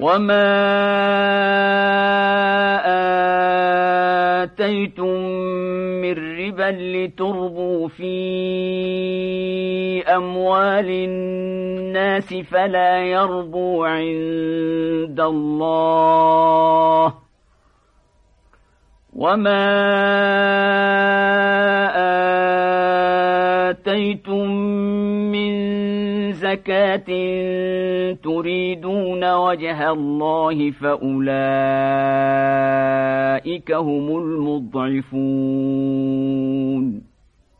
وما آتيتم من ربا لتربوا في أموال الناس فلا يربو عند الله وما آتيتم من زكاة تريدون وجه الله فأولئك هم المضعفون